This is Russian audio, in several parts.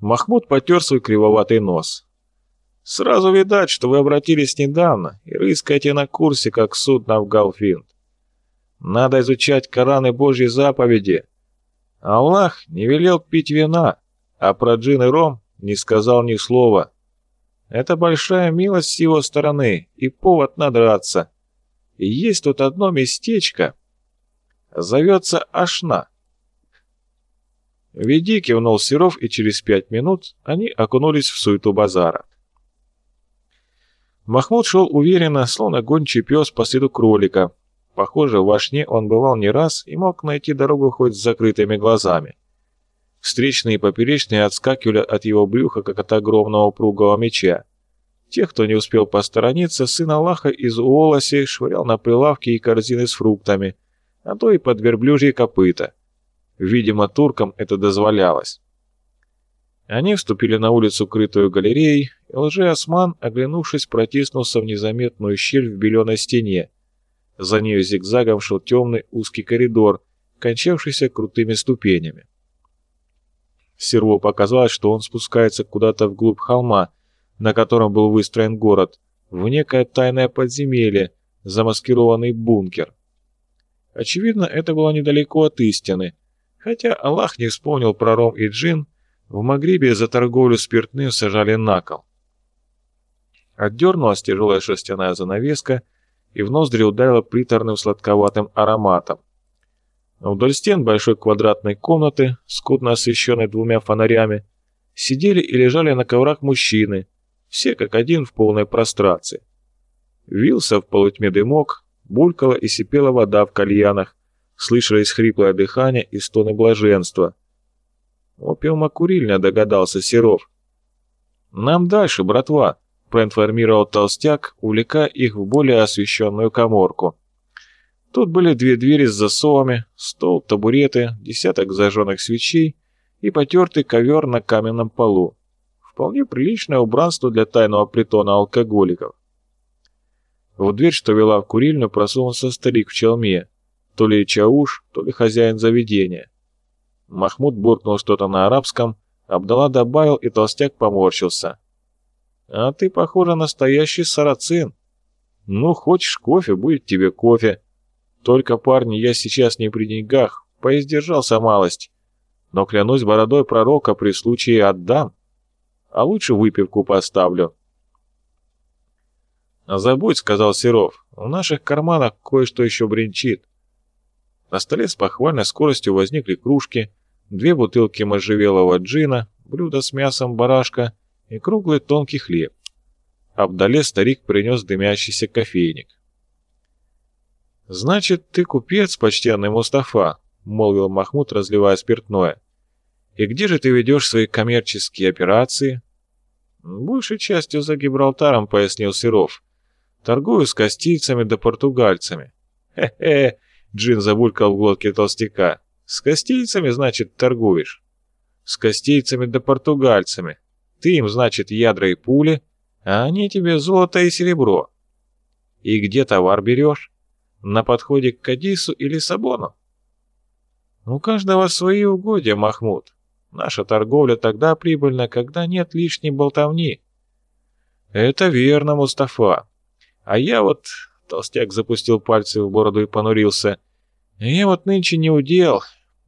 Махмуд потер свой кривоватый нос. «Сразу видать, что вы обратились недавно и рыскаете на курсе, как судно в Галфинд. Надо изучать Коран и Божьи заповеди. Аллах не велел пить вина, а про джин и ром не сказал ни слова. Это большая милость с его стороны и повод надраться. И есть тут одно местечко. Зовется Ашна. «Веди», — кивнул Серов, и через пять минут они окунулись в суету базара. Махмуд шел уверенно, словно гончий пес по следу кролика. Похоже, в Ашне он бывал не раз и мог найти дорогу хоть с закрытыми глазами. Встречные и поперечные отскакивали от его брюха, как от огромного упругого меча. Тех, кто не успел посторониться, сын Аллаха из Уолоси швырял на прилавки и корзины с фруктами, а то и под верблюжьи копыта. Видимо, туркам это дозволялось. Они вступили на улицу, крытую галереей, и лжеосман, оглянувшись, протиснулся в незаметную щель в беленой стене. За нею зигзагом шел темный узкий коридор, кончавшийся крутыми ступенями. Серву показалось, что он спускается куда-то вглубь холма, на котором был выстроен город, в некое тайное подземелье, замаскированный бункер. Очевидно, это было недалеко от истины — Хотя Аллах не вспомнил про ром и джин, в Магрибе за торговлю спиртным сажали на кол. Отдернулась тяжелая шерстяная занавеска, и в ноздри ударила приторным сладковатым ароматом. Вдоль стен большой квадратной комнаты, скудно освещенной двумя фонарями, сидели и лежали на коврах мужчины, все как один в полной прострации. Вился в полутьме дымок, булькала и сипела вода в кальянах, Слышались хриплое дыхание и стоны блаженства. «Опиума-курильня», — догадался Серов. «Нам дальше, братва», — проинформировал толстяк, увлекая их в более освещенную коморку. Тут были две двери с засовами, стол, табуреты, десяток зажженных свечей и потертый ковер на каменном полу. Вполне приличное убранство для тайного притона алкоголиков. В дверь, что вела в курильню, просунулся старик в челме. То ли чауш, то ли хозяин заведения. Махмуд буркнул что-то на арабском, Абдалла добавил, и толстяк поморщился. «А ты, похоже, настоящий сарацин. Ну, хочешь кофе, будет тебе кофе. Только, парни, я сейчас не при деньгах, поиздержался малость. Но, клянусь бородой пророка, при случае отдам. А лучше выпивку поставлю». «Забудь», — сказал Серов, — «в наших карманах кое-что еще бренчит. На столе с похвальной скоростью возникли кружки, две бутылки можжевелого джина, блюдо с мясом барашка и круглый тонкий хлеб. Абдале старик принес дымящийся кофейник. «Значит, ты купец, почтенный Мустафа», — молвил Махмуд, разливая спиртное. «И где же ты ведешь свои коммерческие операции?» «Большей частью за Гибралтаром», — пояснил Серов. «Торгую с кастильцами да португальцами». «Хе-хе, Джин забулькал в глотке толстяка. «С костейцами, значит, торгуешь?» «С костейцами да португальцами. Ты им, значит, ядра и пули, а они тебе золото и серебро. И где товар берешь? На подходе к Кадису или Сабону?» «У каждого свои угодья, Махмуд. Наша торговля тогда прибыльна, когда нет лишней болтовни». «Это верно, Мустафа. А я вот...» Толстяк запустил пальцы в бороду и понурился. Я вот нынче не удел.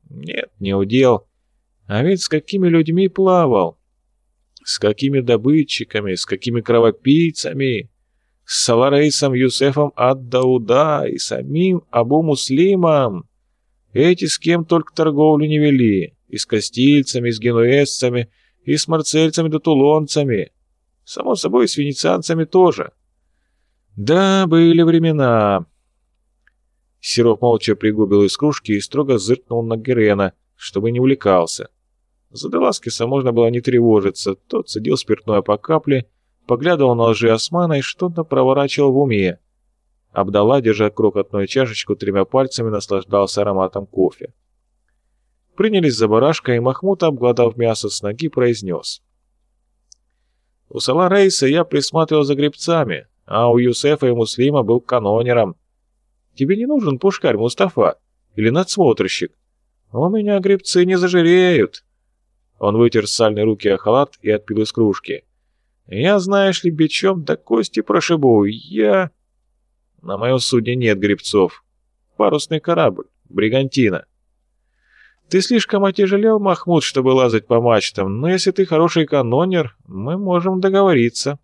Нет, не удел. А ведь с какими людьми плавал? С какими добытчиками, с какими кровопийцами? С Саларейсом Юсефом ад-Дауда и самим Абу-Муслимом. Эти с кем только торговлю не вели. И с кастильцами, и с генуэзцами, и с марцельцами да тулонцами. Само собой, с венецианцами тоже. Да, были времена. Сироп молча пригубил из кружки и строго зыркнул на Герена, чтобы не увлекался. За Деласкиса можно было не тревожиться, тот сидел спиртное по капле, поглядывал на лжи Османа и что-то проворачивал в уме. Абдалла, держа крохотную чашечку тремя пальцами, наслаждался ароматом кофе. Принялись за барашка, и Махмуд, обгладав мясо с ноги, произнес. «У Сала Рейса я присматривал за гребцами, а у Юсефа и Муслима был канонером. Тебе не нужен пушкарь, Мустафа? Или надсмотрщик? У меня гребцы не зажиреют. Он вытер сальные руки о халат и отпил из кружки. «Я, знаешь ли, бичом до кости прошибу. Я...» «На моем судне нет грибцов. Парусный корабль. Бригантина». «Ты слишком отяжелел, Махмуд, чтобы лазать по мачтам, но если ты хороший канонер, мы можем договориться».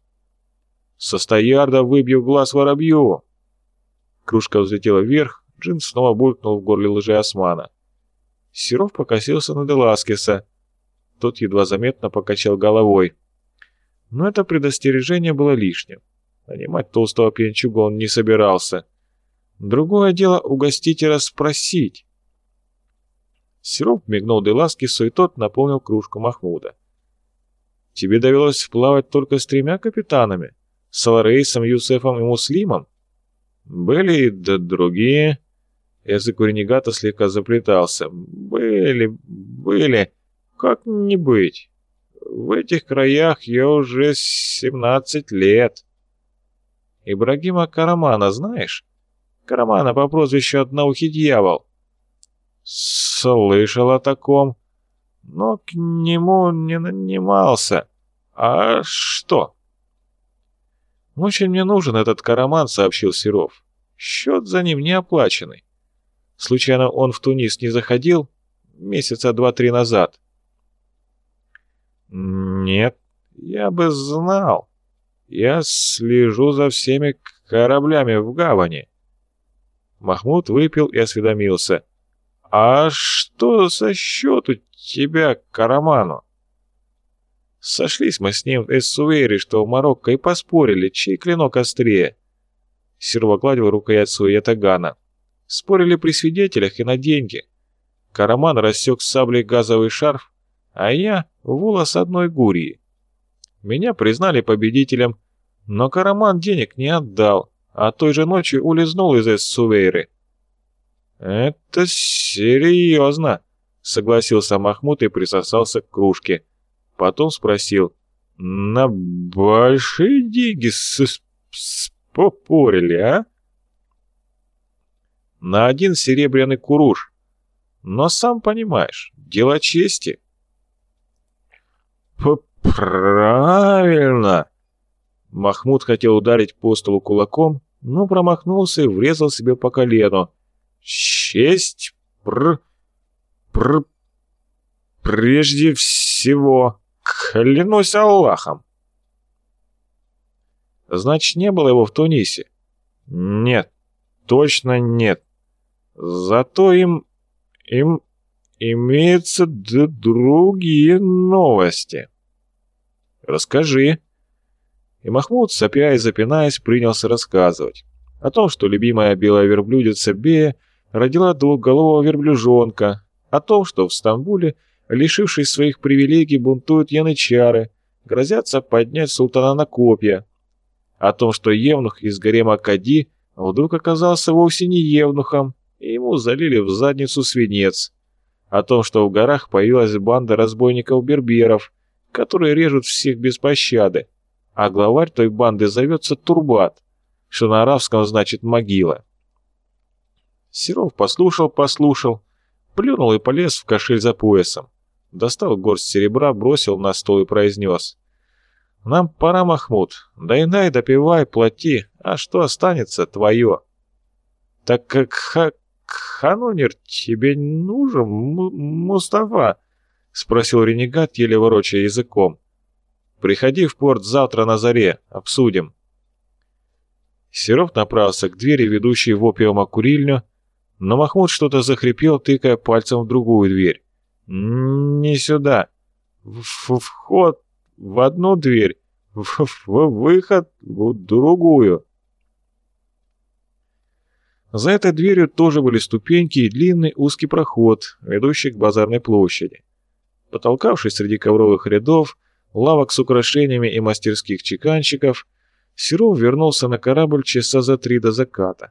«Со стоярда выбью глаз воробью!» Кружка взлетела вверх, Джин снова булькнул в горле лжи Османа. Серов покосился на Деласкеса. Тот едва заметно покачал головой. Но это предостережение было лишним. Нанимать толстого пьянчуга он не собирался. Другое дело угостить и расспросить. Серов мигнул Деласкесу, и тот наполнил кружку Махмуда. «Тебе довелось плавать только с тремя капитанами? С Аларейсом, Юсефом и Муслимом?» «Были и да другие...» Язык у ренегата слегка заплетался. «Были, были. Как не быть? В этих краях я уже 17 лет». «Ибрагима Карамана знаешь? Карамана по прозвищу Одноухий Дьявол». «Слышал о таком, но к нему не нанимался. А что?» «Очень мне нужен этот караман», — сообщил Серов. «Счет за ним не оплаченный. Случайно он в Тунис не заходил? Месяца два-три назад?» «Нет, я бы знал. Я слежу за всеми кораблями в гавани». Махмуд выпил и осведомился. «А что за счет у тебя Караману?» Сошлись мы с ним в Эссуэре, что в Марокко, и поспорили, чей клинок острее. Серва гладил рукоять своего ятагана. Спорили при свидетелях и на деньги. Караман рассек с саблей газовый шарф, а я — волос одной гурии. Меня признали победителем, но Караман денег не отдал, а той же ночью улизнул из Эссувейры. «Это серьезно», — согласился Махмуд и присосался к кружке. Потом спросил, «На большие деньги спопорили, а?» «На один серебряный куруш. Но сам понимаешь, дело чести». «Правильно!» Махмуд хотел ударить по столу кулаком, но промахнулся и врезал себе по колену. «Честь пр... пр... прежде всего!» Клянусь Аллахом. Значит, не было его в Тунисе? Нет, точно нет. Зато им... им имеются другие новости. Расскажи. И Махмуд, сопя и запинаясь, принялся рассказывать о том, что любимая белая верблюдица Бея родила двухголового верблюжонка, о том, что в Стамбуле лишившись своих привилегий, бунтуют янычары, грозятся поднять султана на копья. О том, что евнух из гарема Кади вдруг оказался вовсе не евнухом, и ему залили в задницу свинец. О том, что в горах появилась банда разбойников-берберов, которые режут всех без пощады, а главарь той банды зовется Турбат, что на арабском значит «могила». Серов послушал, послушал, плюнул и полез в кошель за поясом достал горсть серебра, бросил на стол и произнес. «Нам пора, Махмуд. Дай-дай, допивай, плати, а что останется, твое». «Так как ха ханонер тебе нужен, Мустафа?» — спросил ренегат, еле ворочая языком. «Приходи в порт завтра на заре, обсудим». Серов направился к двери, ведущей в опиума курильню, но Махмуд что-то захрипел, тыкая пальцем в другую дверь. «Не сюда. В вход в одну дверь, в, в выход в другую». За этой дверью тоже были ступеньки и длинный узкий проход, ведущий к базарной площади. Потолкавшись среди ковровых рядов, лавок с украшениями и мастерских чеканщиков, Серов вернулся на корабль часа за три до заката.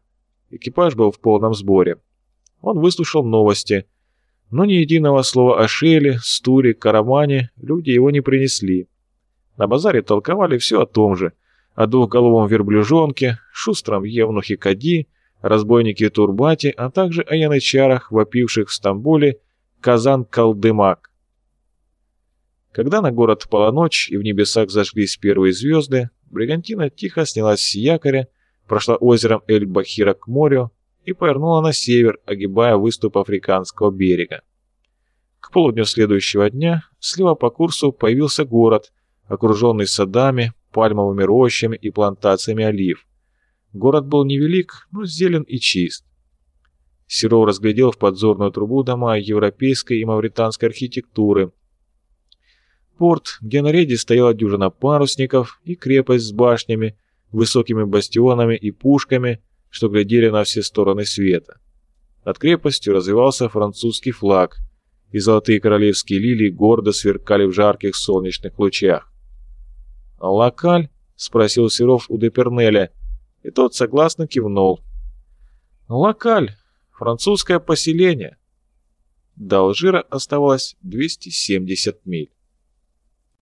Экипаж был в полном сборе. Он выслушал новости, но ни единого слова о Шеле, Стуре, Карамане люди его не принесли. На базаре толковали все о том же, о двухголовом верблюжонке, шустром евнухе Кади, разбойнике Турбате, а также о янычарах, вопивших в Стамбуле Казан-Калдымак. Когда на город пала ночь и в небесах зажглись первые звезды, Бригантина тихо снялась с якоря, прошла озером Эль-Бахира к морю и повернула на север, огибая выступ африканского берега. К полудню следующего дня слева по курсу появился город, окруженный садами, пальмовыми рощами и плантациями олив. Город был невелик, но зелен и чист. Серов разглядел в подзорную трубу дома европейской и мавританской архитектуры. Порт, где на рейде стояла дюжина парусников и крепость с башнями, высокими бастионами и пушками, что глядели на все стороны света. Над крепостью развивался французский флаг, и золотые королевские лилии гордо сверкали в жарких солнечных лучах. «Локаль?» — спросил Серов у Депернеля, и тот согласно кивнул. «Локаль, французское поселение». До Алжира оставалось 270 миль.